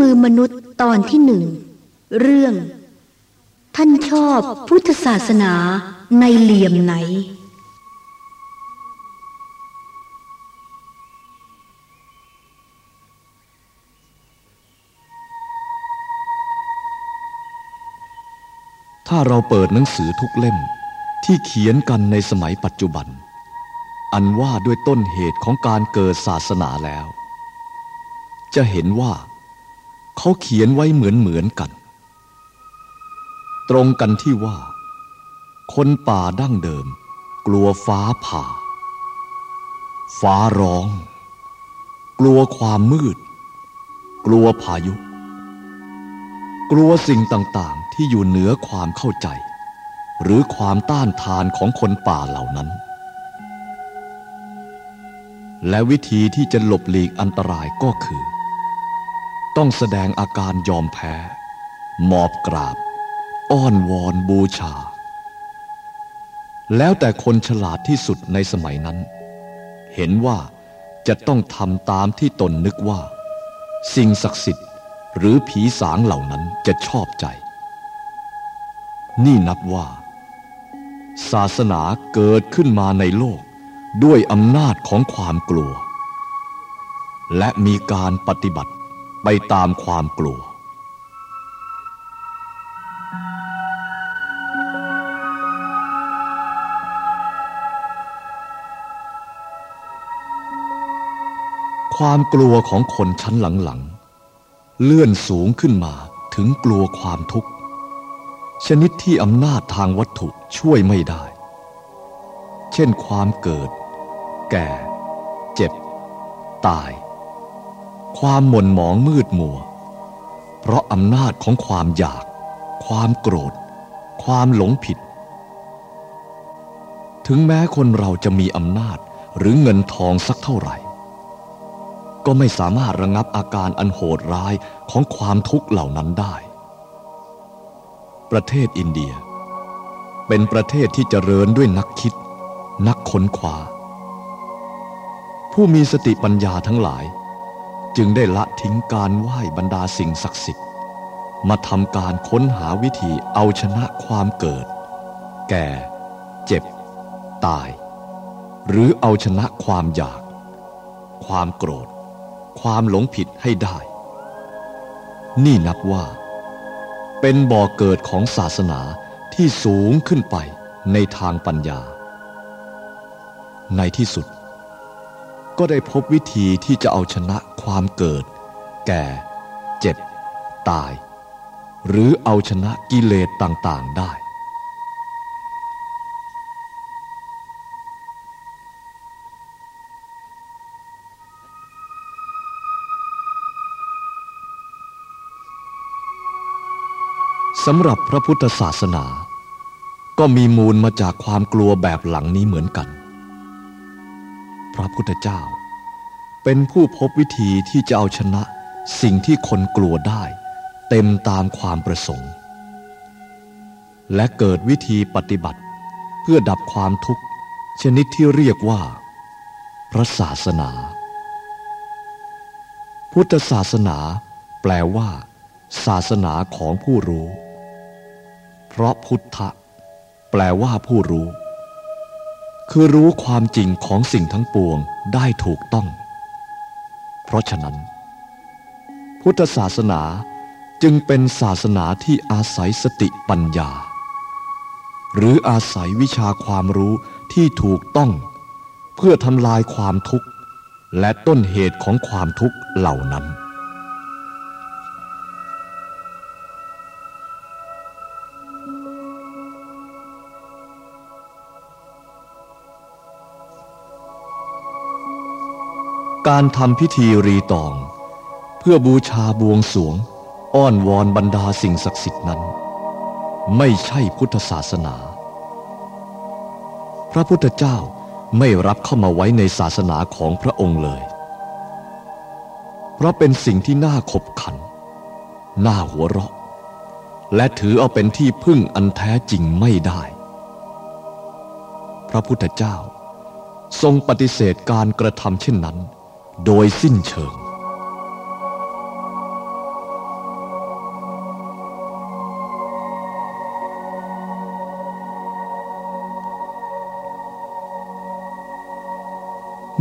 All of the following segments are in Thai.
มือมนุษย์ตอนที่หนึ่ง เรื่อง ท่านชอบพุทธศาสนาในเหลี่ยมไหน ถ้าเราเปิดหนังสือทุกเล่มที่เขียนกันในสมัยปัจจุบัน อันว่าด้วยต้นเหตุของการเกิดศาสนาแล้ว จะเห็นว่า เขาเขียนไว้เหมือนเหมือนกัน ตรงกันที่ว่า คนป่าดั้งเดิม กลัวฟ้าผ่า ฟ้าร้อง กลัวความมืด กลัวพายุ กลัวสิ่งต่างๆที่อยู่เหนือความเข้าใจ หรือความต้านทานของคนป่าเหล่านั้น และวิธีที่จะหลบหลีกอันตรายก็คือ ต้องแสดงอาการยอมแพ้มอบกราบ อ้อนวอนบูชา แล้วแต่คนฉลาดที่สุดในสมัยนั้น เห็นว่าจะต้องทำตามที่ตนนึกว่า สิ่งศักดิ์สิทธิ์หรือผีสางเหล่านั้นจะชอบใจ นี่นับว่า ศาสนาเกิดขึ้นมาในโลกด้วยอำนาจของความกลัว และมีการปฏิบัติ ไปตามความกลัว ความกลัวของคนชั้นหลังๆ เลื่อนสูงขึ้นมาถึงกลัวความทุกข์ ชนิดที่อำนาจทางวัตถุช่วยไม่ได้ เช่นความเกิด แก่ เจ็บ ตาย ความหม่นหมองมืดมัว เพราะอำนาจของความอยาก ความโกรธ ความหลงผิด ถึงแม้คนเราจะมีอำนาจหรือเงินทองสักเท่าไหร่ ก็ไม่สามารถระงับอาการอันโหดร้ายของความทุกข์เหล่านั้นได้ ประเทศอินเดีย เป็นประเทศที่เจริญด้วยนักคิด นักค้นคว้าผู้มีสติปัญญาทั้งหลาย จึงได้ละทิ้งการไหว้บรรดาสิ่งศักดิ์สิทธิ์ มาทำการค้นหาวิธีเอาชนะความเกิด แก่ เจ็บ ตาย หรือเอาชนะความอยาก ความโกรธ ความหลงผิดให้ได้ นี่นับว่า เป็นบ่อเกิดของศาสนาที่สูงขึ้นไปในทางปัญญา ในที่สุด ก็ได้พบวิธีที่จะเอาชนะ ความเกิด แก่ เจ็บ ตาย หรือเอาชนะกิเลสต่างๆได้ สำหรับพระพุทธศาสนา ก็มีมูลมาจากความกลัวแบบหลังนี้เหมือนกัน พระพุทธเจ้า เป็นผู้พบวิธีที่จะเอาชนะสิ่งที่คนกลัวได้ เต็มตามความประสงค์ และเกิดวิธีปฏิบัติ เพื่อดับความทุกข์ ชนิดที่เรียกว่า พระศาสนา พุทธศาสนา แปลว่า ศาสนาของผู้รู้ เพราะพุทธะ แปลว่าผู้รู้ คือรู้ความจริงของสิ่งทั้งปวงได้ถูกต้อง เพราะฉะนั้น พุทธศาสนาจึงเป็นศาสนาที่อาศัยสติปัญญา หรืออาศัยวิชาความรู้ที่ถูกต้อง เพื่อทำลายความทุกข์ และต้นเหตุของความทุกข์เหล่านั้น การทำพิธีรีตอง เพื่อบูชาบวงสวง อ้อนวอนบรรดาสิ่งศักดิ์สิทธิ์นั้น ไม่ใช่พุทธศาสนา พระพุทธเจ้าไม่รับเข้ามาไว้ในศาสนาของพระองค์เลย เพราะเป็นสิ่งที่น่าขบขัน น่าหัวเราะ และถือเอาเป็นที่พึ่งอันแท้จริงไม่ได้ พระพุทธเจ้าทรงปฏิเสธการกระทำเช่นนั้น โดยสิ้นเชิง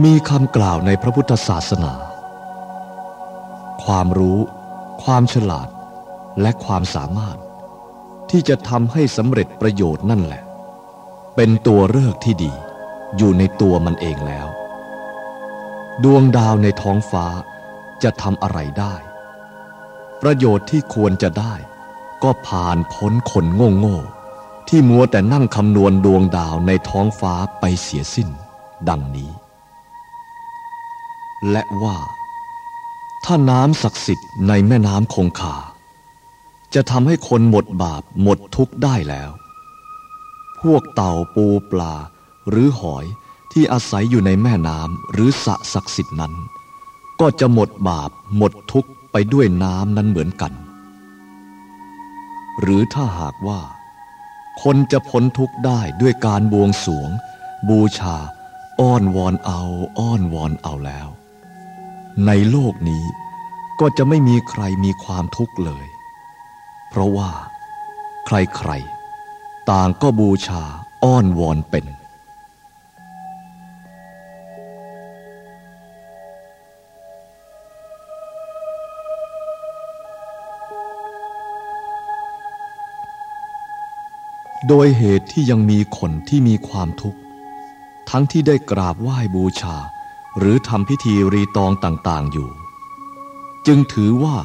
มีคำกล่าวในพระพุทธศาสนา ความรู้ ความฉลาด และความสามารถ ที่จะทำให้สำเร็จประโยชน์นั่นแหละ เป็นตัวเลือกที่ดีอยู่ในตัวมันเองแล้ว ดวงดาวในท้องฟ้าจะทำอะไรได้ ประโยชน์ที่ควรจะได้ ก็ผ่านพ้นคนโง่โง่ที่มัวแต่นั่งคำนวณดวงดาวในท้องฟ้าไปเสียสิ้น ดังนี้ และว่า ถ้าน้ำศักดิ์สิทธิ์ในแม่น้ำคงคาจะทำให้คนหมดบาปหมดทุกข์ได้แล้ว พวกเต่าปูปลาหรือหอย ที่อาศัยอยู่ในแม่น้ำหรือสะศักดิ์สิทธิ์นั้น ก็จะหมดบาปหมดทุกข์ไปด้วยน้ำนั้นเหมือนกัน หรือถ้าหากว่า คนจะพ้นทุกข์ได้ด้วยการบวงสวง บูชา อ้อนวอนเอาอ้อนวอนเอาแล้ว ในโลกนี้ก็จะไม่มีใครมีความทุกข์เลย เพราะว่า ใครๆ ต่างก็บูชาอ้อนวอนเป็น โดยเหตุที่ยังมีคนที่มีความทุกข์ ทั้งที่ได้กราบไหว้บูชา หรือทำพิธีรีตองต่างๆอยู่ จึงถือว่า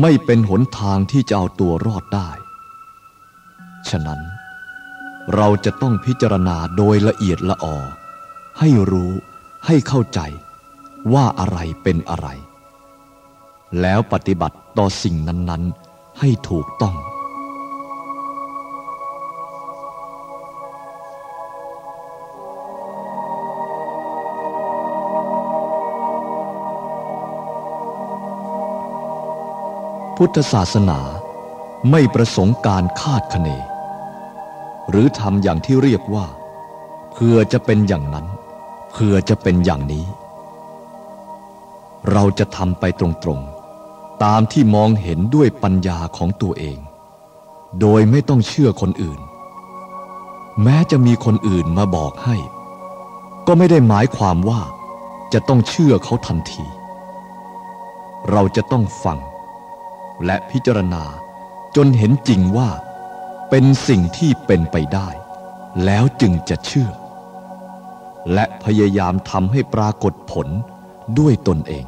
ไม่เป็นหนทางที่จะเอาตัวรอดได้ ฉะนั้น เราจะต้องพิจารณาโดยละเอียดละออ ให้รู้ให้เข้าใจว่าอะไรเป็นอะไร แล้วปฏิบัติต่อสิ่งนั้น ๆ ให้ถูกต้อง พุทธศาสนาไม่ประสงค์การคาดคะเน หรือทำอย่างที่เรียกว่าเพื่อจะเป็นอย่างนั้นเพื่อจะเป็นอย่างนี้ เราจะทำไปตรงๆ ตามที่มองเห็นด้วยปัญญาของตัวเอง โดยไม่ต้องเชื่อคนอื่น แม้จะมีคนอื่นมาบอกให้ ก็ไม่ได้หมายความว่าจะต้องเชื่อเขาทันที เราจะต้องฟัง และพิจารณา จนเห็นจริงว่า เป็นสิ่งที่เป็นไปได้ แล้วจึงจะเชื่อ และพยายามทำให้ปรากฏผลด้วยตนเอง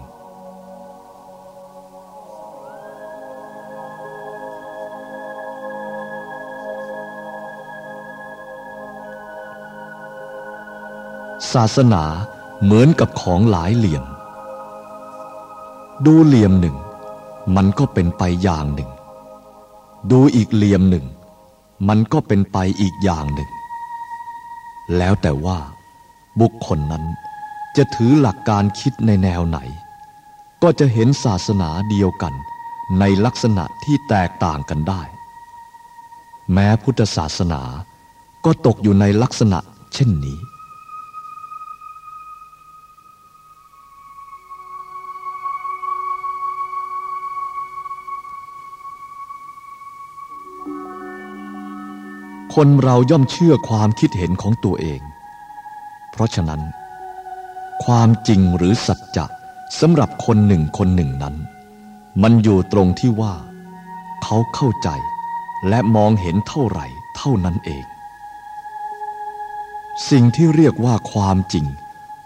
ศาสนาเหมือนกับของหลายเหลี่ยม ดูเหลี่ยมหนึ่ง มันก็เป็นไปอย่างหนึ่ง ดูอีกเหลี่ยมหนึ่ง มันก็เป็นไปอีกอย่างหนึ่ง แล้วแต่ว่า บุคคลนั้นจะถือหลักการคิดในแนวไหน ก็จะเห็นศาสนาเดียวกันในลักษณะที่แตกต่างกันได้ แม้พุทธศาสนาก็ตกอยู่ในลักษณะเช่นนี้ คนเราย่อมเชื่อความคิดเห็นของตัวเอง เพราะฉะนั้น ความจริงหรือสัจจะสำหรับคนหนึ่งคนหนึ่งนั้น มันอยู่ตรงที่ว่า เขาเข้าใจและมองเห็นเท่าไหร่เท่านั้นเอง สิ่งที่เรียกว่าความจริง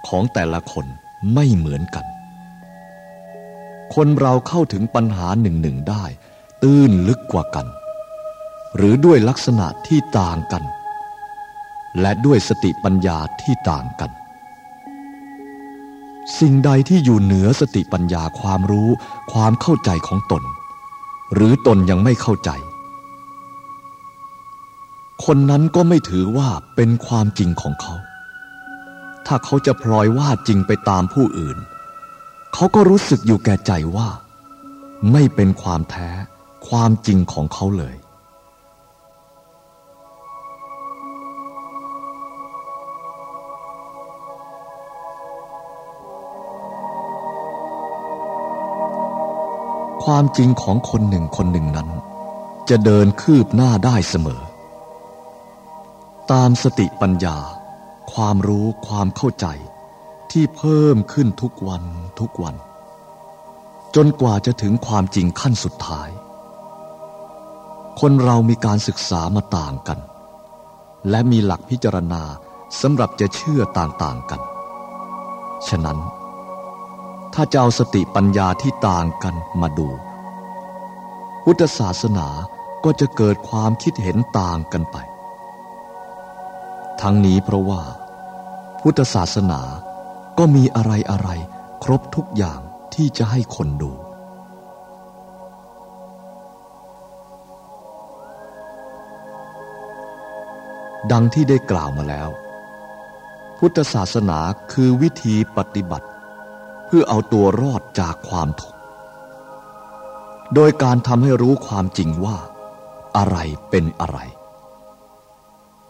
ของแต่ละคนไม่เหมือนกัน คนเราเข้าถึงปัญหาหนึ่งหนึ่งได้ ตื้นลึกกว่ากัน หรือด้วยลักษณะที่ต่างกัน และด้วยสติปัญญาที่ต่างกัน สิ่งใดที่อยู่เหนือสติปัญญาความรู้ความเข้าใจของตน หรือตนยังไม่เข้าใจ คนนั้นก็ไม่ถือว่าเป็นความจริงของเขา ถ้าเขาจะพลอยว่าจริงไปตามผู้อื่น เขาก็รู้สึกอยู่แก่ใจว่า ไม่เป็นความแท้ความจริงของเขาเลย ความจริงของคนหนึ่งคนหนึ่งนั้น จะเดินคืบหน้าได้เสมอ ตามสติปัญญา ความรู้ความเข้าใจ ที่เพิ่มขึ้นทุกวันทุกวัน จนกว่าจะถึงความจริงขั้นสุดท้าย คนเรามีการศึกษามาต่างกัน และมีหลักพิจารณาสำหรับจะเชื่อต่างๆกัน ฉะนั้น ถ้าจะเอาสติปัญญาที่ต่างกันมาดู พุทธศาสนาก็จะเกิดความคิดเห็นต่างกันไป ทั้งนี้เพราะว่า พุทธศาสนาก็มีอะไรอะไรครบทุกอย่างที่จะให้คนดู ดังที่ได้กล่าวมาแล้ว พุทธศาสนาคือวิธีปฏิบัติ เพื่อเอาตัวรอดจากความทุกข์ โดยการทำให้รู้ความจริงว่า อะไรเป็นอะไร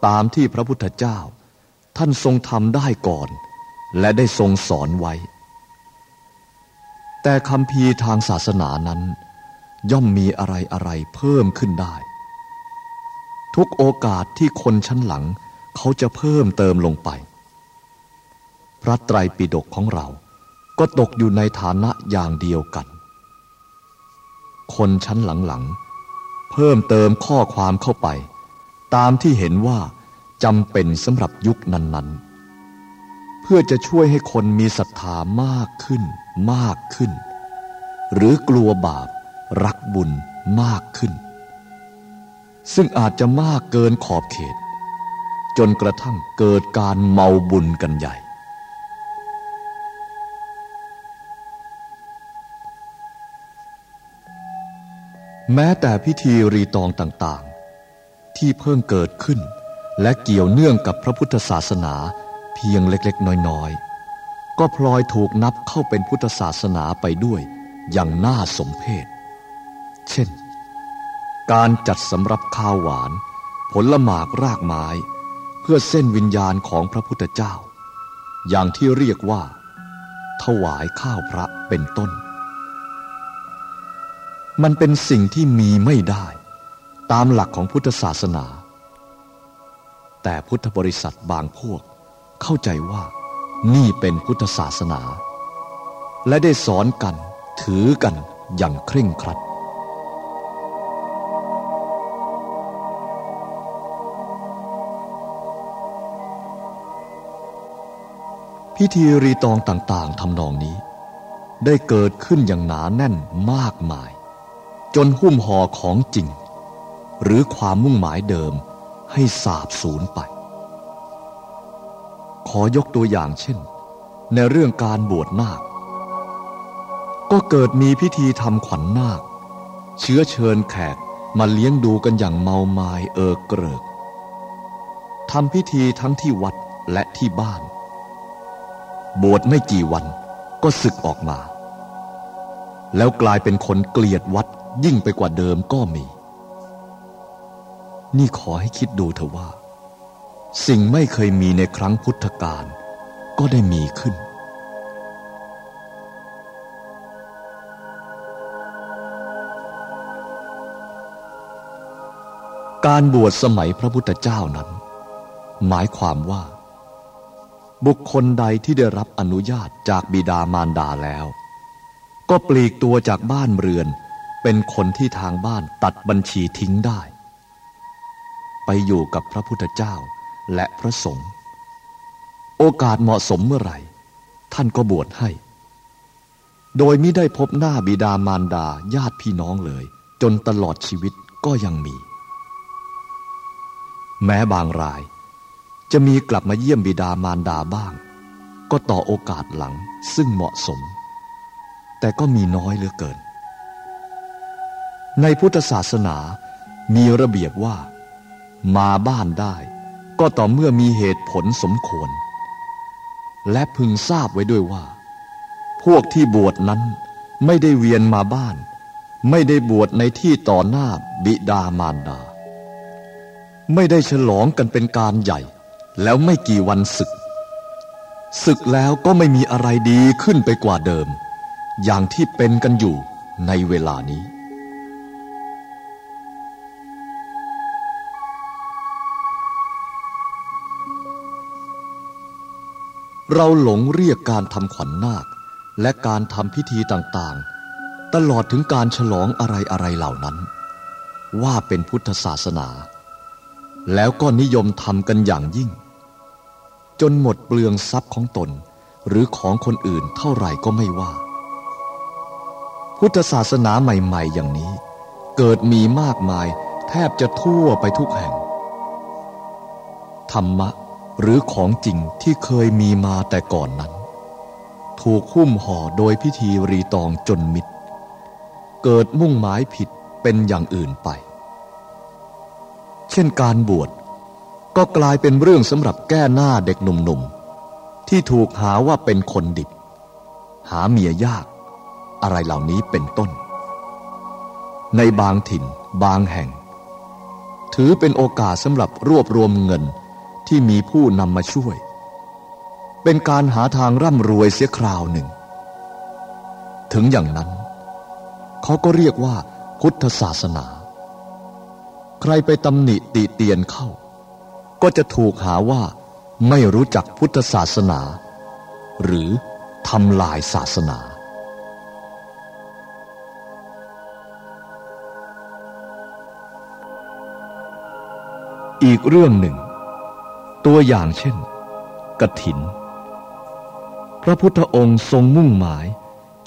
ตามที่พระพุทธเจ้า ท่านทรงทำได้ก่อน และได้ทรงสอนไว้ แต่คำพีทางศาสนานั้น ย่อมมีอะไรอะไรเพิ่มขึ้นได้ ทุกโอกาสที่คนชั้นหลังเขาจะเพิ่มเติมลงไป พระไตรปิฎกของเรา ก็ตกอยู่ในฐานะอย่างเดียวกัน คนชั้นหลังๆ เพิ่มเติมข้อความเข้าไป ตามที่เห็นว่าจำเป็นสำหรับยุคนั้นๆ เพื่อจะช่วยให้คนมีศรัทธามากขึ้นมากขึ้น หรือกลัวบาป รักบุญมากขึ้น ซึ่งอาจจะมากเกินขอบเขต จนกระทั่งเกิดการเมาบุญกันใหญ่ แม้แต่พิธีรีตองต่างๆ ที่เพิ่งเกิดขึ้น และเกี่ยวเนื่องกับพระพุทธศาสนาเพียงเล็กๆ น้อยๆ ก็พลอยถูกนับเข้าเป็นพุทธศาสนาไปด้วยอย่างน่าสมเพชเช่น การจัดสำรับข้าวหวาน ผลหมากรากไม้ เพื่อเส้นวิญญาณของพระพุทธเจ้า อย่างที่เรียกว่า ถวายข้าวพระเป็นต้น มันเป็นสิ่งที่มีไม่ได้ ตามหลักของพุทธศาสนา แต่พุทธบริษัทบางพวก เข้าใจว่านี่เป็นพุทธศาสนา และได้สอนกันถือกันอย่างเคร่งครัด พิธีรีตองต่างๆทำนองนี้ ได้เกิดขึ้นอย่างหนาแน่นมากมาย จนหุ้มห่อของจริง หรือความมุ่งหมายเดิมให้สาบสูญไป ขอยกตัวอย่างเช่น ในเรื่องการบวชนาค ก็เกิดมีพิธีทำขวัญนนาค เชื้อเชิญแขกมาเลี้ยงดูกันอย่างเมาไมา้เออเกริกทำพิธีทั้งที่วัดและที่บ้าน บวชไม่กี่วันก็ศึกออกมา แล้วกลายเป็นคนเกลียดวัด ยิ่งไปกว่าเดิมก็มี นี่ขอให้คิดดูเถอะว่า สิ่งไม่เคยมีในครั้งพุทธกาลก็ได้มีขึ้นการบวชสมัยพระพุทธเจ้านั้น หมายความว่า บุคคลใดที่ได้รับอนุญาตจากบิดามารดาแล้ว ก็ปลีกตัวจากบ้านเรือน เป็นคนที่ทางบ้านตัดบัญชีทิ้งได้ ไปอยู่กับพระพุทธเจ้าและพระสงฆ์โอกาสเหมาะสมเมื่อไหร่ ท่านก็บวชให้ โดยมิได้พบหน้าบิดามารดาญาติพี่น้องเลย จนตลอดชีวิตก็ยังมี แม้บางราย จะมีกลับมาเยี่ยมบิดามารดาบ้าง ก็ต่อโอกาสหลังซึ่งเหมาะสม แต่ก็มีน้อยเหลือเกิน ในพุทธศาสนามีระเบียบว่า มาบ้านได้ ก็ต่อเมื่อมีเหตุผลสมควร และพึงทราบไว้ด้วยว่า พวกที่บวชนั้นไม่ได้เวียนมาบ้าน ไม่ได้บวชในที่ต่อหน้าบิดามารดา ไม่ได้ฉลองกันเป็นการใหญ่ แล้วไม่กี่วันศึก ศึกแล้วก็ไม่มีอะไรดีขึ้นไปกว่าเดิม อย่างที่เป็นกันอยู่ในเวลานี้ เราหลงเรียกการทำขวัญนนาค และการทำพิธีต่างๆ ตลอดถึงการฉลองอะไรๆเหล่านั้น ว่าเป็นพุทธศาสนา แล้วก็นิยมทำกันอย่างยิ่ง จนหมดเปลืองทรัพย์ของตน หรือของคนอื่นเท่าไหร่ก็ไม่ว่า พุทธศาสนาใหม่ๆ อย่างนี้ เกิดมีมากมายแทบจะทั่วไปทุกแห่ง ธรรมะ หรือของจริงที่เคยมีมาแต่ก่อนนั้น ถูกหุ้มห่อโดยพิธีรีตองจนมิด เกิดมุ่งหมายผิดเป็นอย่างอื่นไป เช่นการบวชก็กลายเป็นเรื่องสำหรับแก้หน้าเด็กหนุ่มๆ ที่ถูกหาว่าเป็นคนดิบ หาเมียยาก อะไรเหล่านี้เป็นต้น ในบางถิ่นบางแห่ง ถือเป็นโอกาสสำหรับรวบรวมเงิน ที่มีผู้นำมาช่วย เป็นการหาทางร่ำรวยเสียคราวหนึ่ง ถึงอย่างนั้น เขาก็เรียกว่าพุทธศาสนา ใครไปตำหนิติเตียนเข้า ก็จะถูกหาว่าไม่รู้จักพุทธศาสนา หรือทำลายศาสนาอีกเรื่องหนึ่ง ตัวอย่างเช่นกระถิน พระพุทธองค์ทรงมุ่งหมาย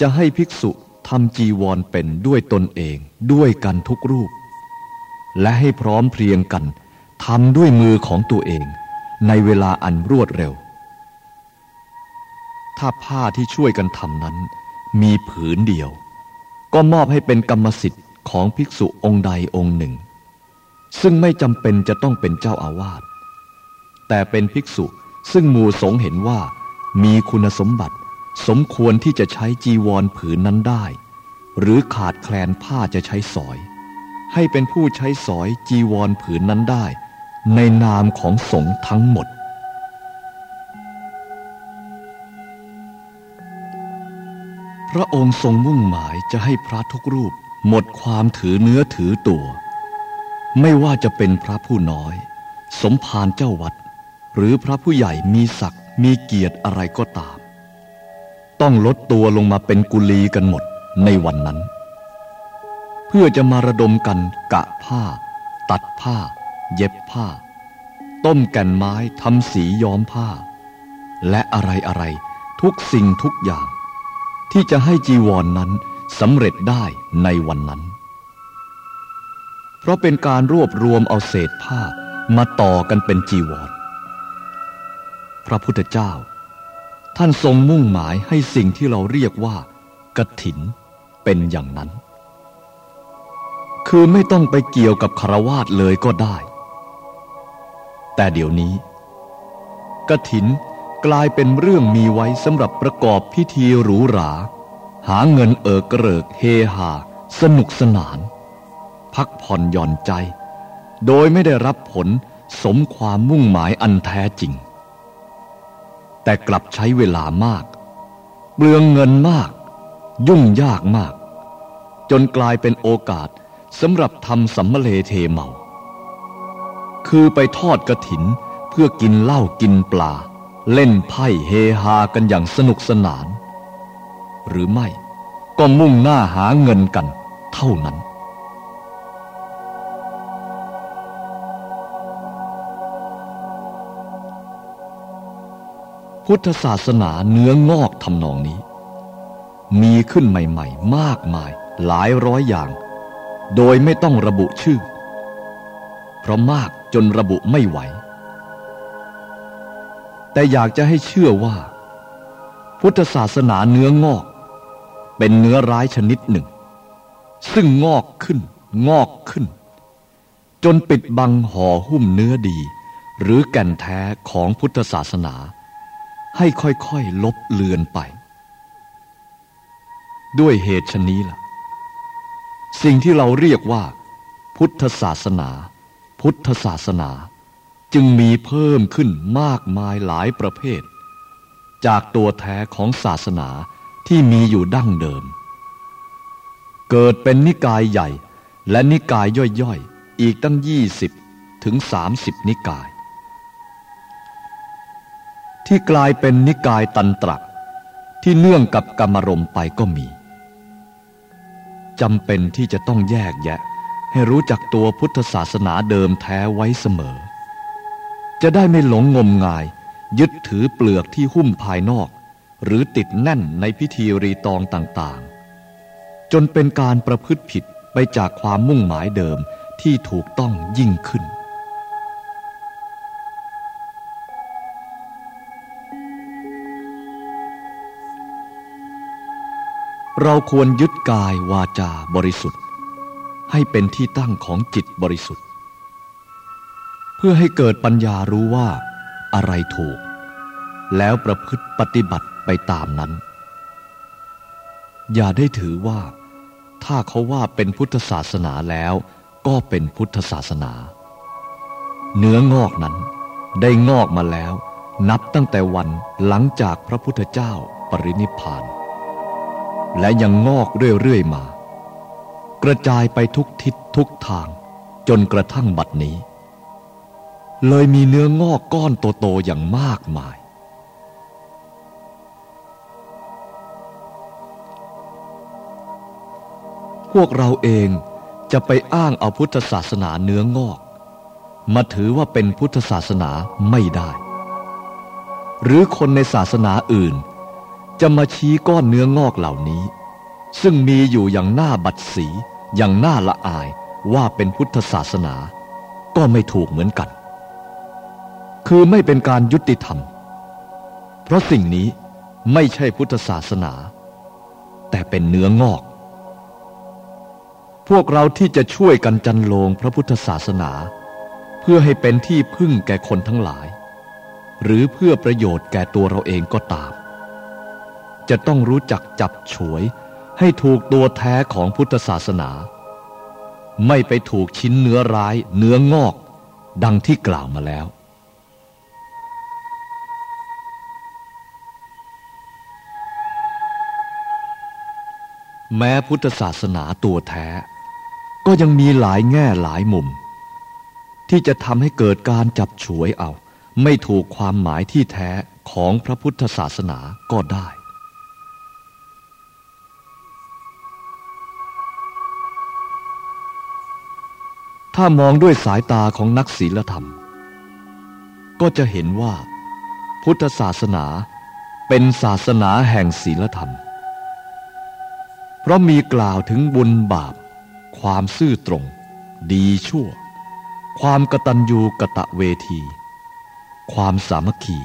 จะให้ภิกษุทำจีวรเป็นด้วยตนเองด้วยกันทุกรูป และให้พร้อมเพรียงกันทำด้วยมือของตัวเอง ในเวลาอันรวดเร็ว ถ้าผ้าที่ช่วยกันทำนั้น มีผืนเดียว ก็มอบให้เป็นกรรมสิทธิ์ของภิกษุองค์ใดองค์หนึ่ง ซึ่งไม่จำเป็นจะต้องเป็นเจ้าอาวาส แต่เป็นภิกษุ ซึ่งหมู่สงเห็นว่า มีคุณสมบัติ สมควรที่จะใช้จีวรผืนนั้นได้ หรือขาดแคลนผ้าจะใช้สอย ให้เป็นผู้ใช้สอยจีวรผืนนั้นได้ ในนามของสงฆ์ทั้งหมด พระองค์ทรงมุ่งหมายจะให้พระทุกรูปหมดความถือเนื้อถือตัว ไม่ว่าจะเป็นพระผู้น้อย สมภารเจ้าวัด หรือพระผู้ใหญ่มีศักดิ์มีเกียรติอะไรก็ตาม ต้องลดตัวลงมาเป็นกุลีกันหมดในวันนั้น เพื่อจะมาระดมกันกะผ้า ตัดผ้า เย็บผ้า ต้มแก่นไม้ทำสีย้อมผ้า และอะไรอะไรทุกสิ่งทุกอย่าง ที่จะให้จีวรนนั้นสำเร็จได้ในวันนั้น เพราะเป็นการรวบรวมเอาเศษผ้ามาต่อกันเป็นจีวร พระพุทธเจ้า ท่านทรงมุ่งหมายให้สิ่งที่เราเรียกว่ากถินเป็นอย่างนั้น คือไม่ต้องไปเกี่ยวกับคารวาสเลยก็ได้ แต่เดี๋ยวนี้กถินกลายเป็นเรื่องมีไว้สำหรับประกอบพิธีหรูหรา หาเงินเอิกเริกเฮฮาสนุกสนาน พักผ่อนหย่อนใจ โดยไม่ได้รับผลสมความมุ่งหมายอันแท้จริง แต่กลับใช้เวลามาก เปลืองเงินมาก ยุ่งยากมาก จนกลายเป็นโอกาสสำหรับทำสัมมเลเทเมา คือไปทอดกระถินเพื่อกินเหล้ากินปลา เล่นไพ่เฮฮากันอย่างสนุกสนาน หรือไม่ก็มุ่งหน้าหาเงินกันเท่านั้น พุทธศาสนาเนื้องอกทำนองนี้ มีขึ้นใหม่ๆ มากมายหลายร้อยอย่าง โดยไม่ต้องระบุชื่อ เพราะมากจนระบุไม่ไหว แต่อยากจะให้เชื่อว่า พุทธศาสนาเนื้องอก เป็นเนื้อร้ายชนิดหนึ่ง ซึ่งงอกขึ้น งอกขึ้น จนปิดบังห่อหุ้มเนื้อดี หรือแก่นแท้ของพุทธศาสนา ให้ค่อยๆลบเลือนไป ด้วยเหตุชนี้ละ่ะ สิ่งที่เราเรียกว่า พุทธศาสนา พุทธศาสนา จึงมีเพิ่มขึ้นมากมายหลายประเภท จากตัวแท้ของศาสนาที่มีอยู่ดั้งเดิม เกิดเป็นนิกายใหญ่และนิกายย่อยๆ อีกตั้งยี่สิบถึงสามสิบนิกาย ที่กลายเป็นนิกายตันตระที่เนื่องกับกรรมรมไปก็มีจำเป็นที่จะต้องแยกแยะ ให้รู้จักตัวพุทธศาสนาเดิมแท้ไว้เสมอ จะได้ไม่หลงงมงาย ยึดถือเปลือกที่หุ้มภายนอก หรือติดแน่นในพิธีรีตองต่างๆ จนเป็นการประพฤติผิดไปจากความมุ่งหมายเดิมที่ถูกต้องยิ่งขึ้น เราควรยึดกายวาจาบริสุทธิ์ ให้เป็นที่ตั้งของจิตบริสุทธิ์ เพื่อให้เกิดปัญญารู้ว่าอะไรถูก แล้วประพฤติปฏิบัติไปตามนั้น อย่าได้ถือว่า ถ้าเขาว่าเป็นพุทธศาสนาแล้วก็เป็นพุทธศาสนา เนื้องอกนั้นได้งอกมาแล้ว นับตั้งแต่วันหลังจากพระพุทธเจ้าปรินิพาน และยังงอกเรื่อยๆมา กระจายไปทุกทิศทุกทาง จนกระทั่งบัดนี้ เลยมีเนื้องอกก้อนโตๆอย่างมากมาย พวกเราเองจะไปอ้างเอาพุทธศาสนาเนื้องอก มาถือว่าเป็นพุทธศาสนาไม่ได้ หรือคนในศาสนาอื่น จะมาชี้ก้อนเนื้องอกเหล่านี้ ซึ่งมีอยู่อย่างหน้าบัดสีอย่างหน้าละอายว่าเป็นพุทธศาสนา ก็ไม่ถูกเหมือนกัน คือไม่เป็นการยุติธรรม เพราะสิ่งนี้ไม่ใช่พุทธศาสนา แต่เป็นเนื้องอก พวกเราที่จะช่วยกันจันโลงพระพุทธศาสนา เพื่อให้เป็นที่พึ่งแก่คนทั้งหลาย หรือเพื่อประโยชน์แก่ตัวเราเองก็ตาม จะต้องรู้จักจับฉวย ให้ถูกตัวแท้ของพุทธศาสนา ไม่ไปถูกชิ้นเนื้อร้าย เนื้องอก ดังที่กล่าวมาแล้ว แม้พุทธศาสนาตัวแท้ ก็ยังมีหลายแง่หลายมุม ที่จะทำให้เกิดการจับฉวยเอา ไม่ถูกความหมายที่แท้ของพระพุทธศาสนาก็ได้ ถ้ามองด้วยสายตาของนักศีลธรรม ก็จะเห็นว่า พุทธศาสนาเป็นศาสนาแห่งศีลธรรม เพราะมีกล่าวถึงบุญบาป ความซื่อตรง ดีชั่ว ความกตัญญูกะตะเวที ความสามัคคี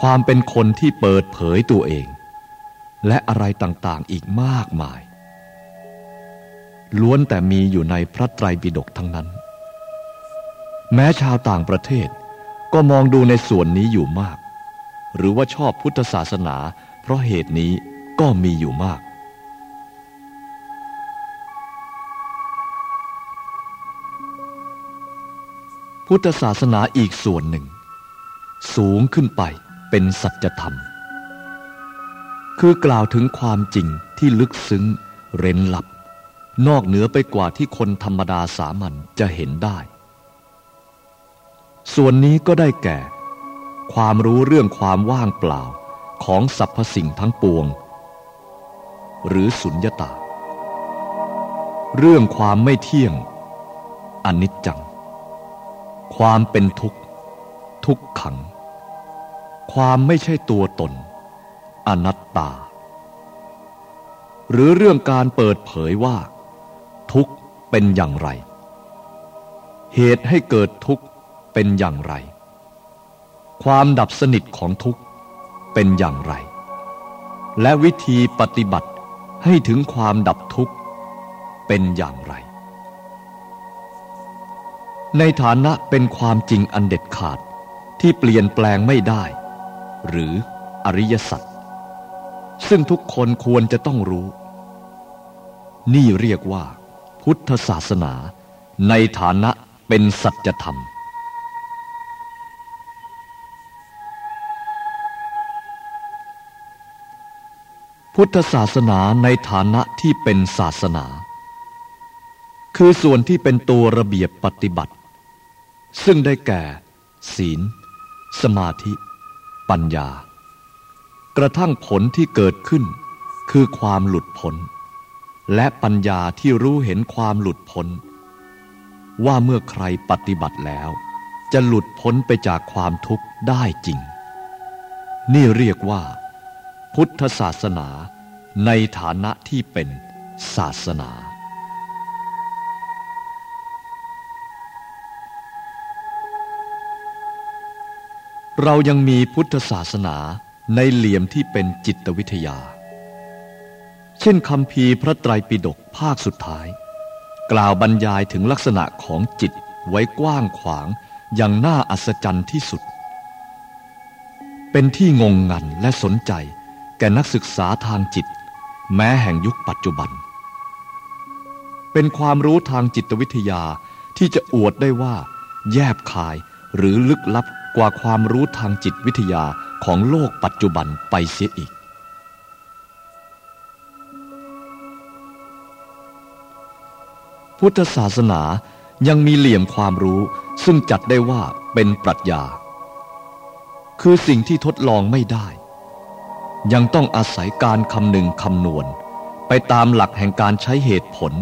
ความเป็นคนที่เปิดเผยตัวเอง และอะไรต่างๆอีกมากมาย ล้วนแต่มีอยู่ในพระไตรปิฎกทั้งนั้น แม้ชาวต่างประเทศก็มองดูในส่วนนี้อยู่มาก หรือว่าชอบพุทธศาสนา เพราะเหตุนี้ก็มีอยู่มาก พุทธศาสนาอีกส่วนหนึ่ง สูงขึ้นไปเป็นสัจธรรม คือกล่าวถึงความจริงที่ลึกซึ้งเร้นลับ นอกเหนือไปกว่าที่คนธรรมดาสามัญจะเห็นได้ ส่วนนี้ก็ได้แก่ ความรู้เรื่องความว่างเปล่าของสรรพสิ่งทั้งปวง หรือสุญญตา เรื่องความไม่เที่ยง อนิจจัง ความเป็นทุกข์ ทุกขัง ความไม่ใช่ตัวตน อนัตตา หรือเรื่องการเปิดเผยว่า ทุกข์เป็นอย่างไร เหตุให้เกิดทุกข์เป็นอย่างไร ความดับสนิทของทุกข์เป็นอย่างไร และวิธีปฏิบัติให้ถึงความดับทุกข์เป็นอย่างไร ในฐานะเป็นความจริงอันเด็ดขาดที่เปลี่ยนแปลงไม่ได้ หรืออริยสัจซึ่งทุกคนควรจะต้องรู้ นี่เรียกว่า พุทธศาสนา ในฐานะเป็นสัจธรรม พุทธศาสนาในฐานะที่เป็นศาสนา คือส่วนที่เป็นตัวระเบียบปฏิบัติ ซึ่งได้แก่ ศีล สมาธิ ปัญญา กระทั่งผลที่เกิดขึ้นคือความหลุดพ้น และปัญญาที่รู้เห็นความหลุดพ้น ว่าเมื่อใครปฏิบัติแล้ว จะหลุดพ้นไปจากความทุกข์ได้จริง นี่เรียกว่า พุทธศาสนาในฐานะที่เป็นศาสนา เรายังมีพุทธศาสนาในเหลี่ยมที่เป็นจิตวิทยา เช่นคำพีพระไตรปิฎกภาคสุดท้าย กล่าวบรรยายถึงลักษณะของจิตไว้กว้างขวางอย่างน่าอัศจรรย์ที่สุด เป็นที่งงงันและสนใจแก่นักศึกษาทางจิต แม้แห่งยุคปัจจุบัน เป็นความรู้ทางจิตวิทยาที่จะอวดได้ว่า แยบคายหรือลึกลับกว่าความรู้ทางจิตวิทยาของโลกปัจจุบันไปเสียอีก พุทธศาสนายังมีเหลี่ยมความรู้ซึ่งจัดได้ว่าเป็นปรัชญา คือสิ่งที่ทดลองไม่ได้ ยังต้องอาศัยการคำนึงคำนวณ ไปตามหลักแห่งการใช้เหตุผล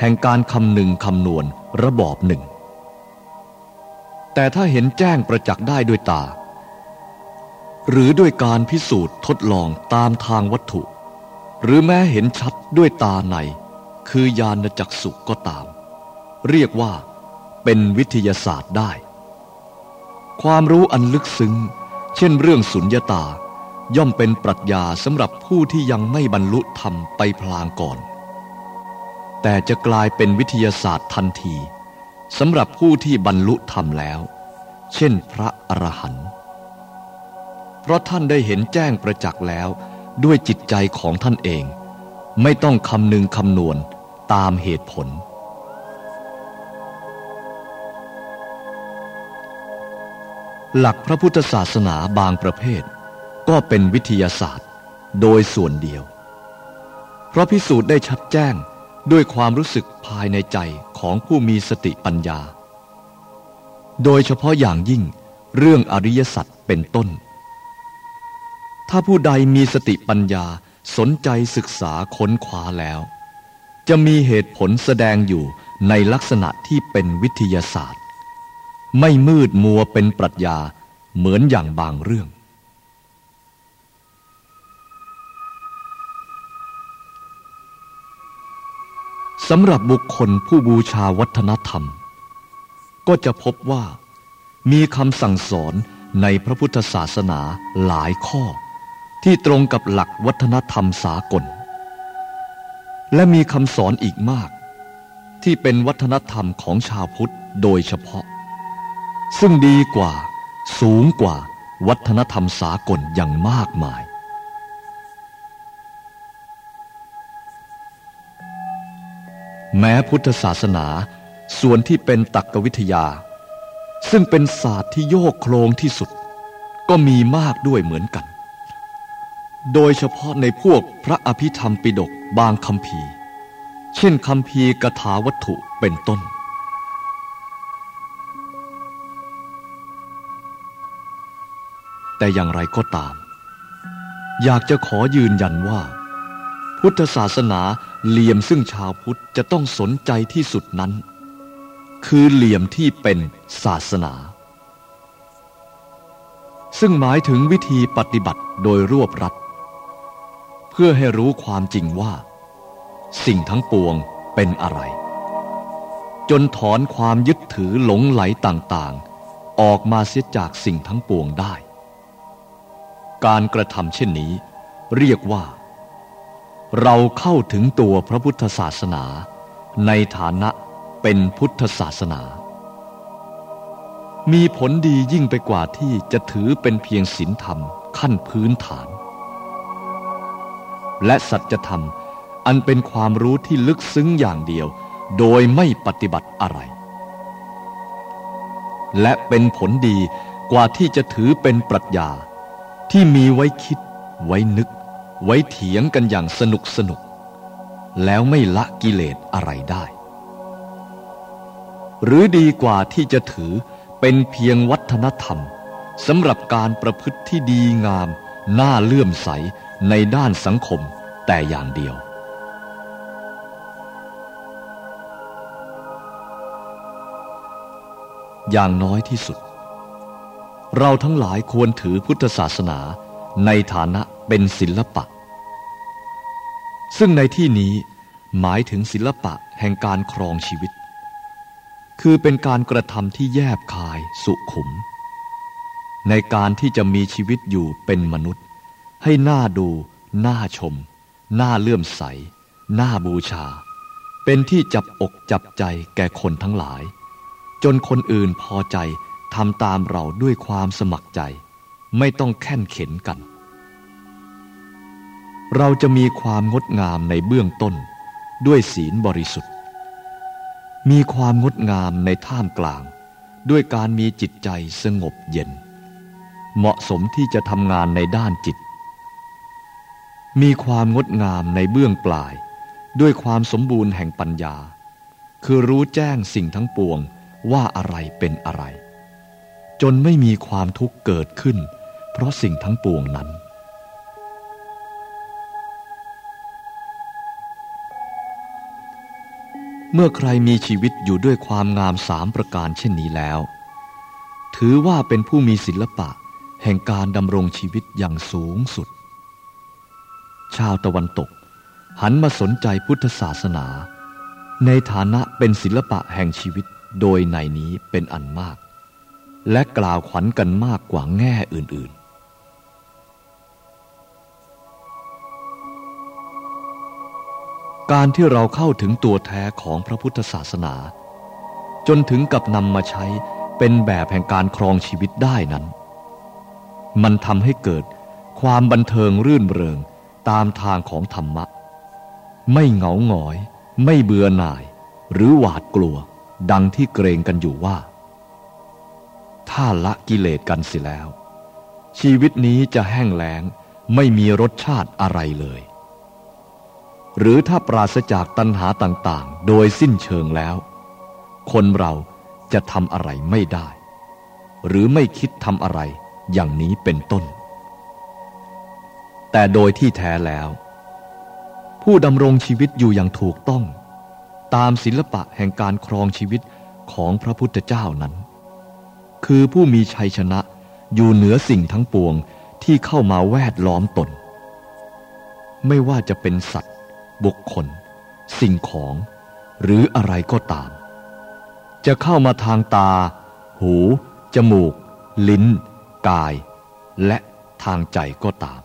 แห่งการคำนึงคำนวณระบอบหนึ่ง แต่ถ้าเห็นแจ้งประจักษ์ได้ด้วยตา หรือด้วยการพิสูจน์ทดลองตามทางวัตถุ หรือแม้เห็นชัดด้วยตาใน คือญาณจักสุก็ตาม เรียกว่าเป็นวิทยาศาสตร์ได้ ความรู้อันลึกซึ้ง เช่นเรื่องสุญญาตา ย่อมเป็นปรัชญาสำหรับผู้ที่ยังไม่บรรลุธรรมไปพลางก่อน แต่จะกลายเป็นวิทยาศาสตร์ทันทีสำหรับผู้ที่บรรลุธรรมแล้ว เช่นพระอรหันต์เพราะท่านได้เห็นแจ้งประจักษ์แล้วด้วยจิตใจของท่านเอง ไม่ต้องคำนึงคำนวณ ตามเหตุผล หลักพระพุทธศาสนาบางประเภท ก็เป็นวิทยาศาสตร์โดยส่วนเดียว เพราะพิสูจน์ได้ชัดแจ้งด้วยความรู้สึกภายในใจของผู้มีสติปัญญา โดยเฉพาะอย่างยิ่งเรื่องอริยสัจเป็นต้น ถ้าผู้ใดมีสติปัญญาสนใจศึกษาค้นคว้าแล้ว จะมีเหตุผลแสดงอยู่ในลักษณะที่เป็นวิทยาศาสตร์ ไม่มืดมัวเป็นปรัชญาเหมือนอย่างบางเรื่อง สำหรับบุคคลผู้บูชาวัฒนธรรม ก็จะพบว่ามีคำสั่งสอนในพระพุทธศาสนาหลายข้อ ที่ตรงกับหลักวัฒนธรรมสากล และมีคำสอนอีกมาก ที่เป็นวัฒนธรรมของชาวพุทธโดยเฉพาะ ซึ่งดีกว่า สูงกว่าวัฒนธรรมสากลอย่างมากมาย แม้พุทธศาสนาส่วนที่เป็นตักกวิทยา ซึ่งเป็นศาสตร์ที่โยกโครงที่สุด ก็มีมากด้วยเหมือนกัน โดยเฉพาะในพวกพระอภิธรรมปิฎก บางคำพีเช่นคำพีกถาวัตถุเป็นต้น แต่อย่างไรก็ตาม อยากจะขอยืนยันว่า พุทธศาสนาเหลี่ยมซึ่งชาวพุทธจะต้องสนใจที่สุดนั้น คือเหลี่ยมที่เป็นศาสนา ซึ่งหมายถึงวิธีปฏิบัติโดยรวบรัด เพื่อให้รู้ความจริงว่า สิ่งทั้งปวงเป็นอะไร จนถอนความยึดถือหลงไหลต่างๆ ออกมาเสียจากสิ่งทั้งปวงได้ การกระทำเช่นนี้ เรียกว่า เราเข้าถึงตัวพระพุทธศาสนา ในฐานะเป็นพุทธศาสนา มีผลดียิ่งไปกว่าที่จะถือเป็นเพียงศีลธรรมขั้นพื้นฐาน และสัจธรรม อันเป็นความรู้ที่ลึกซึ้งอย่างเดียว โดยไม่ปฏิบัติอะไร และเป็นผลดีกว่าที่จะถือเป็นปรัชญา ที่มีไว้คิด ไว้นึก ไว้เถียงกันอย่างสนุกสนุก แล้วไม่ละกิเลสอะไรได้ หรือดีกว่าที่จะถือเป็นเพียงวัฒนธรรมสำหรับการประพฤติที่ดีงาม น่าเลื่อมใส ในด้านสังคมแต่อย่างเดียว อย่างน้อยที่สุด เราทั้งหลายควรถือพุทธศาสนาในฐานะเป็นศิลปะ ซึ่งในที่นี้หมายถึงศิลปะแห่งการครองชีวิต คือเป็นการกระทำที่แยบคายสุขุม ในการที่จะมีชีวิตอยู่เป็นมนุษย์ ให้หน่าดูน่าชมน่าเลื่อมใสน่าบูชา เป็นที่จับอกจับใจแก่คนทั้งหลาย จนคนอื่นพอใจทำตามเราด้วยความสมัครใจ ไม่ต้องแข่นเข็นกัน เราจะมีความงดงามในเบื้องต้น ด้วยศีลบริสุทธิ์ มีความงดงามในท่ามกลาง ด้วยการมีจิตใจสงบเย็น เหมาะสมที่จะทำงานในด้านจิต มีความงดงามในเบื้องปลาย ด้วยความสมบูรณ์แห่งปัญญา คือรู้แจ้งสิ่งทั้งปวงว่าอะไรเป็นอะไร จนไม่มีความทุกข์เกิดขึ้น เพราะสิ่งทั้งปวงนั้น เมื่อใครมีชีวิตอยู่ด้วยความงามสามประการเช่นนี้แล้ว ถือว่าเป็นผู้มีศิลปะแห่งการดำรงชีวิตอย่างสูงสุด ชาวตะวันตก หันมาสนใจพุทธศาสนา ในฐานะเป็นศิลปะแห่งชีวิตโดยในนี้เป็นอันมาก และกล่าวขวัญกันมากกว่าแง่อื่น ๆการที่เราเข้าถึงตัวแท้ของพระพุทธศาสนา จนถึงกับนำมาใช้เป็นแบบแห่งการครองชีวิตได้นั้น มันทำให้เกิดความบันเทิงรื่นเริง ตามทางของธรรมะ ไม่เหงาหงอย ไม่เบื่อหน่าย หรือหวาดกลัว ดังที่เกรงกันอยู่ว่า ถ้าละกิเลสกันเสียแล้ว ชีวิตนี้จะแห้งแล้งไม่มีรสชาติอะไรเลย หรือถ้าปราศจากตัณหาต่างๆ โดยสิ้นเชิงแล้ว คนเราจะทำอะไรไม่ได้ หรือไม่คิดทำอะไรอย่างนี้เป็นต้น แต่โดยที่แท้แล้ว ผู้ดำรงชีวิตอยู่อย่างถูกต้อง ตามศิลปะแห่งการครองชีวิตของพระพุทธเจ้านั้น คือผู้มีชัยชนะอยู่เหนือสิ่งทั้งปวงที่เข้ามาแวดล้อมตน ไม่ว่าจะเป็นสัตว์ บุคคล สิ่งของ หรืออะไรก็ตาม จะเข้ามาทางตา หู จมูก ลิ้น กาย และทางใจก็ตาม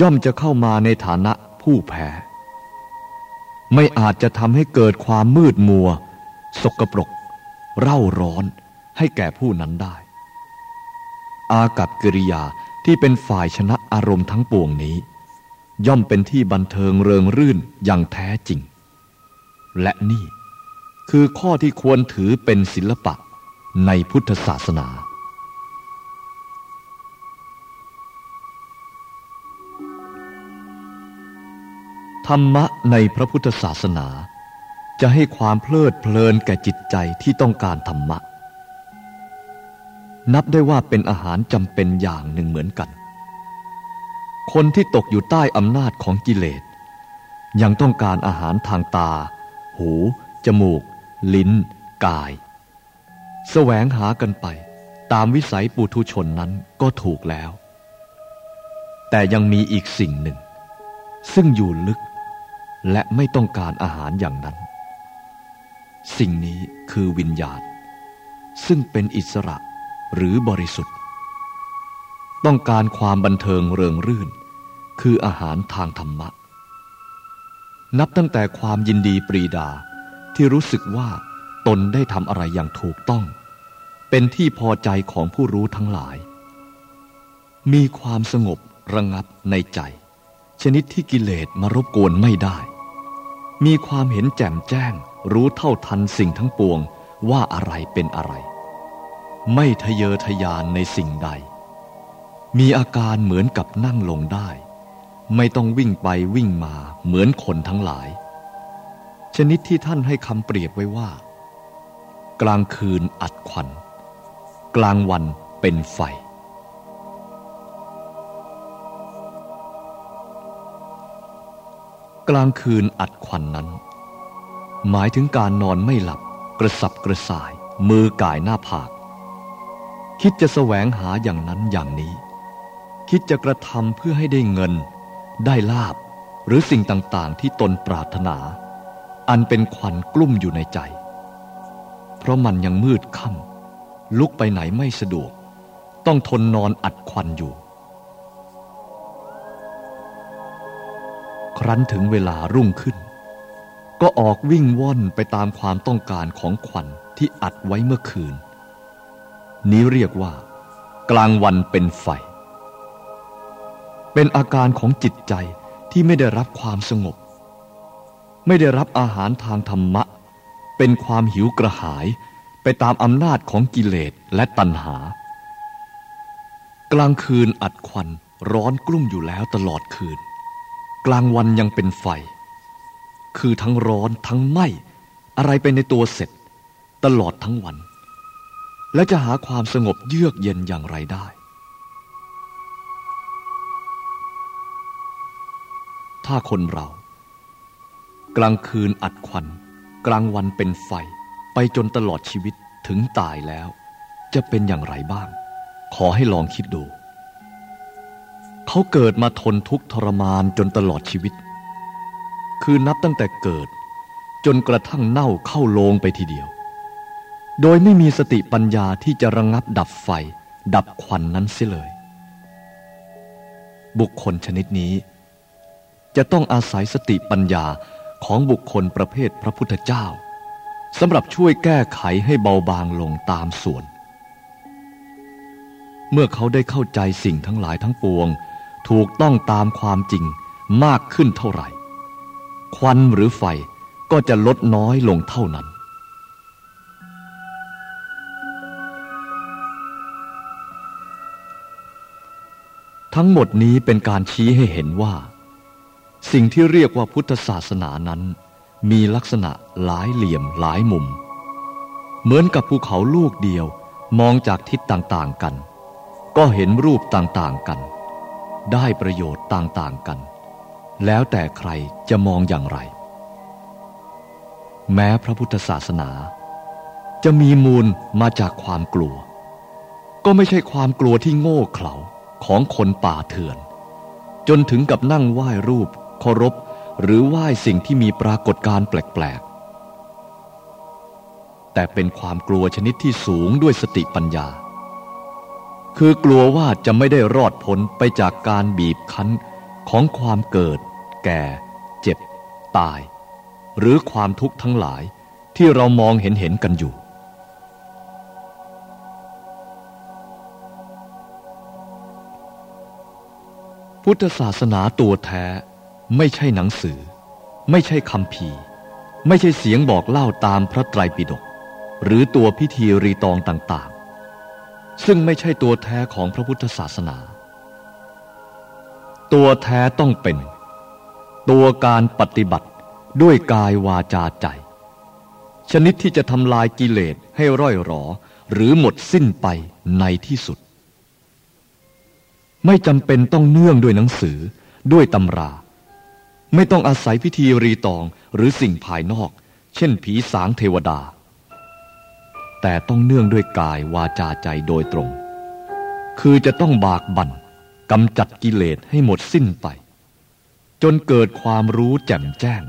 ย่อมจะเข้ามาในฐานะผู้แพ้ ไม่อาจจะทำให้เกิดความมืดมัว สกปรก เร่าร้อนให้แก่ผู้นั้นได้ อากับกิริยาที่เป็นฝ่ายชนะอารมณ์ทั้งปวงนี้ ย่อมเป็นที่บันเทิงเริงรื่นอย่างแท้จริง และนี่คือข้อที่ควรถือเป็นศิลปะในพุทธศาสนา ธรรมะในพระพุทธศาสนา จะให้ความเพลิดเพลินแก่จิตใจที่ต้องการธรรมะ นับได้ว่าเป็นอาหารจำเป็นอย่างหนึ่งเหมือนกัน คนที่ตกอยู่ใต้อำนาจของกิเลส ยังต้องการอาหารทางตา หู จมูก ลิ้น กาย แสวงหากันไป ตามวิสัยปุถุชนนั้นก็ถูกแล้ว แต่ยังมีอีกสิ่งหนึ่งซึ่งอยู่ลึก และไม่ต้องการอาหารอย่างนั้น สิ่งนี้คือวิญญาณ ซึ่งเป็นอิสระหรือบริสุทธิ์ ต้องการความบันเทิงเริงรื่น คืออาหารทางธรรมะ นับตั้งแต่ความยินดีปรีดาที่รู้สึกว่าตนได้ทำอะไรอย่างถูกต้อง เป็นที่พอใจของผู้รู้ทั้งหลาย มีความสงบระงับในใจ ชนิดที่กิเลสมารบกวนไม่ได้ มีความเห็นแจ่มแจ้ง รู้เท่าทันสิ่งทั้งปวงว่าอะไรเป็นอะไร ไม่ทะเยอทะยานในสิ่งใด มีอาการเหมือนกับนั่งลงได้ ไม่ต้องวิ่งไปวิ่งมาเหมือนคนทั้งหลาย ชนิดที่ท่านให้คำเปรียบไว้ว่า กลางคืนอัดควัน กลางวันเป็นไฟ ลางคืนอัดควันนั้น หมายถึงการนอนไม่หลับกระสับกระส่าย มือกายหน้าผาก คิดจะแสวงหาอย่างนั้นอย่างนี้ คิดจะกระทำเพื่อให้ได้เงิน ได้ลาบหรือสิ่งต่างๆ ที่ตนปรารถนา อันเป็นควันกลุ่มอยู่ในใจ เพราะมันยังมืดค่ำลุกไปไหนไม่สะดวก ต้องทนนอนอัดควันอยู่ รั้นถึงเวลารุ่งขึ้น ก็ออกวิ่งว่อนไปตามความต้องการของควันที่อัดไว้เมื่อคืน นี้เรียกว่า กลางวันเป็นไฟ เป็นอาการของจิตใจที่ไม่ได้รับความสงบ ไม่ได้รับอาหารทางธรรมะ เป็นความหิวกระหายไปตามอำนาจของกิเลสและตัณหา กลางคืนอัดควันร้อนกลุ่มอยู่แล้วตลอดคืน กลางวันยังเป็นไฟ คือทั้งร้อนทั้งไหมอะไรไปในตัวเสร็จ ตลอดทั้งวัน และจะหาความสงบเยือกเย็นอย่างไรได้ ถ้าคนเรา กลางคืนอัดควัน กลางวันเป็นไฟ ไปจนตลอดชีวิตถึงตายแล้ว จะเป็นอย่างไรบ้าง ขอให้ลองคิดดู เขาเกิดมาทนทุกข์ทรมานจนตลอดชีวิต คือนับตั้งแต่เกิด จนกระทั่งเน่าเข้าโลงไปทีเดียว โดยไม่มีสติปัญญาที่จะระงงับดับไฟ ดับควันนั้นเสียเลย บุคคลชนิดนี้ จะต้องอาศัยสติปัญญาของบุคคลประเภทพระพุทธเจ้าสำหรับช่วยแก้ไขให้เบาบางลงตามส่วน เมื่อเขาได้เข้าใจสิ่งทั้งหลายทั้งปวง ถูกต้องตามความจริงมากขึ้นเท่าไหร่ ควันหรือไฟก็จะลดน้อยลงเท่านั้น ทั้งหมดนี้เป็นการชี้ให้เห็นว่า สิ่งที่เรียกว่าพุทธศาสนานั้น มีลักษณะหลายเหลี่ยมหลายมุม เหมือนกับภูเขาลูกเดียวมองจากทิศต่างๆกัน ก็เห็นรูปต่างๆกัน ได้ประโยชน์ต่างๆกัน แล้วแต่ใครจะมองอย่างไร แม้พระพุทธศาสนา จะมีมูลมาจากความกลัว ก็ไม่ใช่ความกลัวที่โง่เขลาของคนป่าเถื่อน จนถึงกับนั่งไหว้รูปเคารพหรือไหว้สิ่งที่มีปรากฏการแปลกๆแต่เป็นความกลัวชนิดที่สูงด้วยสติปัญญา คือกลัวว่าจะไม่ได้รอดพ้นไปจากการบีบคั้นของความเกิด แก่ เจ็บ ตาย หรือความทุกข์ทั้งหลายที่เรามองเห็นเห็นกันอยู่ พุทธศาสนาตัวแท้ ไม่ใช่หนังสือ ไม่ใช่คำพีไม่ใช่เสียงบอกเล่าตามพระไตรปิฎกหรือตัวพิธีรีตองต่าง ซึ่งไม่ใช่ตัวแท้ของพระพุทธศาสนา ตัวแท้ต้องเป็น ตัวการปฏิบัติด้วยกายวาจาใจ ชนิดที่จะทำลายกิเลสให้ร่อยหรอ หรือหมดสิ้นไปในที่สุด ไม่จำเป็นต้องเนื่องด้วยหนังสือด้วยตำรา ไม่ต้องอาศัยพิธีรีตองหรือสิ่งภายนอก เช่นผีสางเทวดา แต่ต้องเนื่องด้วยกายวาจาใจโดยตรง คือจะต้องบากบั่นกำจัดกิเลสให้หมดสิ้นไป จนเกิดความรู้แจ่มแจ้ง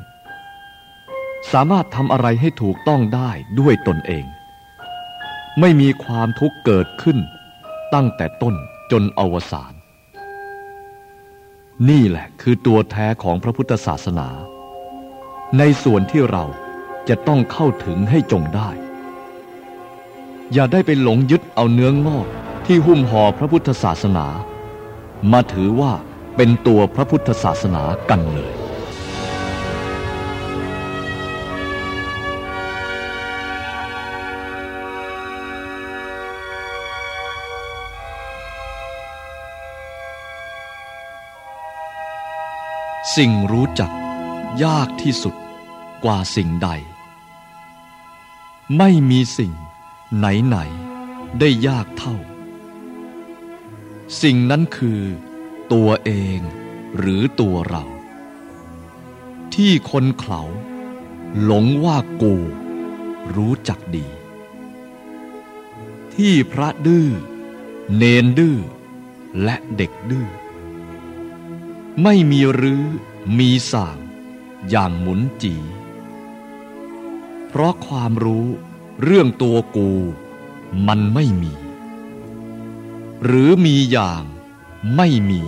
สามารถทำอะไรให้ถูกต้องได้ด้วยตนเอง ไม่มีความทุกข์เกิดขึ้น ตั้งแต่ต้นจนอวสานนี่แหละคือตัวแท้ของพระพุทธศาสนา ในส่วนที่เราจะต้องเข้าถึงให้จงได้ อย่าได้ไปหลงยึดเอาเนื้องอกที่หุ้มห่อพระพุทธศาสนา มาถือว่าเป็นตัวพระพุทธศาสนากันเลย สิ่งรู้จักยากที่สุดกว่าสิ่งใด ไม่มีสิ่ง ไหนไหนได้ยากเท่า สิ่งนั้นคือตัวเองหรือตัวเรา ที่คนเขาหลงว่ากูรู้จักดี ที่พระดื้อ เนนดื้อ และเด็กดื้อ ไม่มีรื้อมีสางอย่างหมุนจี เพราะความรู้ เรื่องตัวกูมันไม่มี หรือมีอย่างไม่มี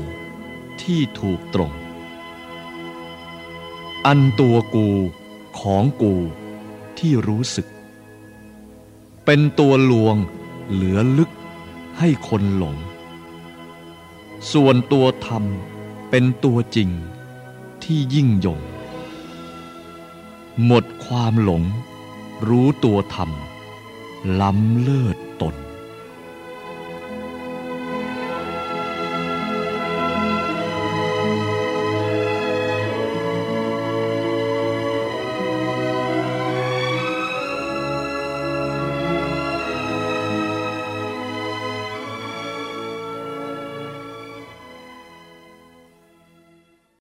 ที่ถูกตรง อันตัวกูของกูที่รู้สึก เป็นตัวลวงเหลือลึกให้คนหลง ส่วนตัวธรรมเป็นตัวจริงที่ยิ่งยง หมดความหลง รู้ตัวธรรม ล้ำเลิศ